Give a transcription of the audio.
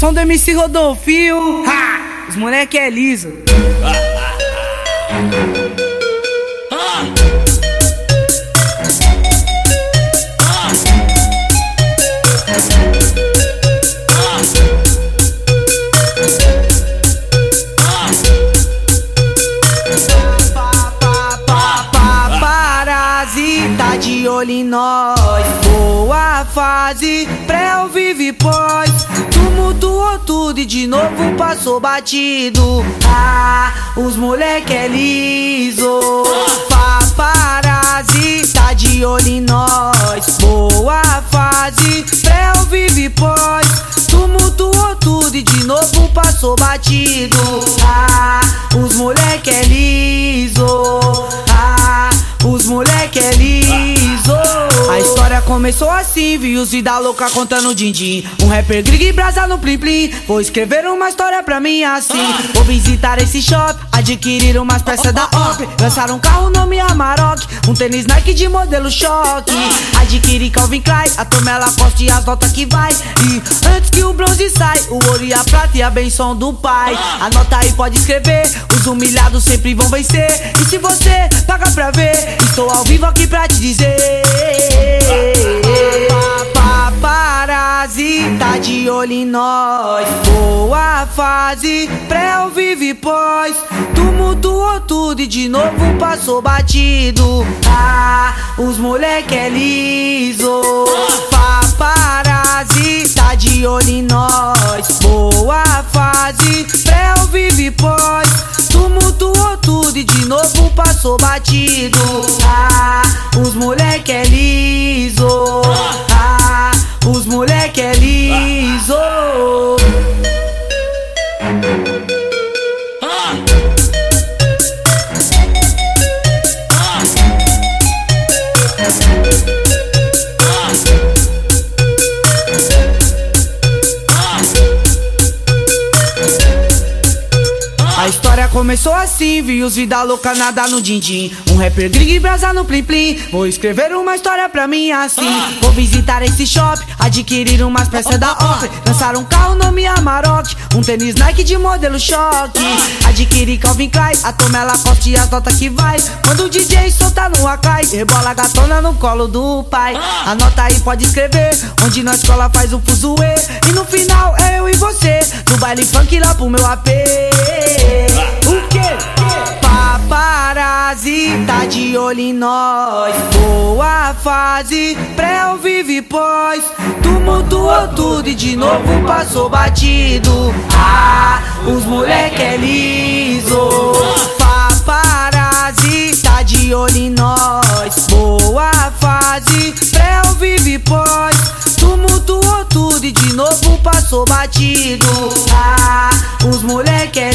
som do MC Rodolfinho. Ha! Os moleque é liso. nós. Boa fase, pré vive pós Tumultuou tudo e de novo passou batido. Ah, os moleque é liso. Parasita de olho em nós. Boa fase, pré vive pós Tumultuou tudo e de novo passou batido. Ah, começou assim, vi os vida louca contando din-din. Um rapper grig e brasa no plim plim Vou escrever uma história pra mim assim. Vou visitar esse shop, adquirir umas peças da OP. Lançar um carro nome Amarok Um tênis Nike de modelo choque. Adquirir Calvin Klein, a turma ela poste as notas que vai. E antes que o bronze sai, o ouro e a prata e a benção do pai. Anota aí, pode escrever, os humilhados sempre vão vencer. E se você paga pra ver, estou ao vivo aqui pra te dizer de olho em nós. Boa fase, pré ou vive pós Tumultuou tudo e de novo passou batido. Ah, os moleque é liso. Pa- Parasita de olho em nós. Boa fase, pré ou vive pós Tumultuou tudo e de novo passou batido. Ah, os moleque é liso história começou assim, vi os vida louca nada no din-din. Um rapper grig e brasa no plim plim Vou escrever uma história pra mim assim. Vou visitar esse shop, adquirir umas peças da Oakley Lançar um carro nome Amarok Um tênis Nike de modelo choque Adquirir Calvin Klein, a turma ela coste e as notas que vai. Quando o DJ solta no Akai Rebola a gatona no colo do pai. Anota aí, pode escrever Onde na escola faz o fuzuê. E no final é eu e você No baile funk lá pro meu AP de olho em nós. Boa fase, pré ou vive pós Tumultuou tudo e de novo passou batido. Ah, os moleque é liso. Pa- Parasita de olho em nós. Boa fase, pré ou vive pós Tumultuou tudo e de novo passou batido. Ah, os moleque é